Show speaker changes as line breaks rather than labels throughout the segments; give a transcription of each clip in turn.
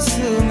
soon.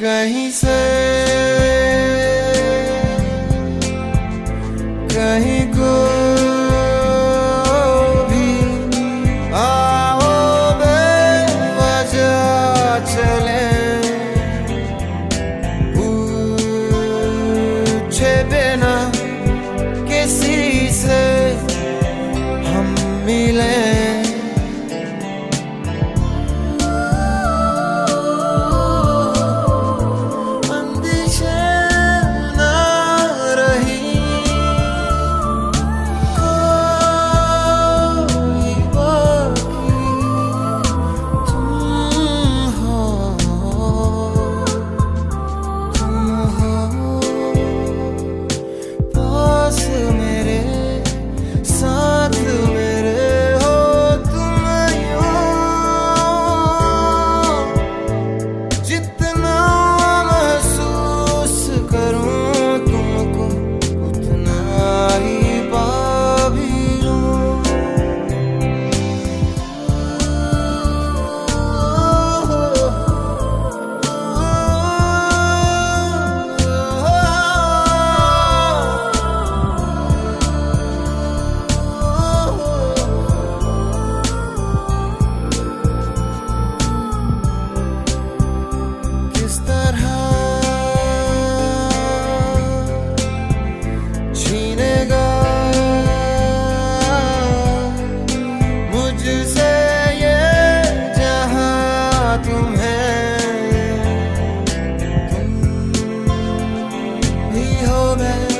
कहीं से कहीं को भी आओ बेवजह चले पूछे बिना home and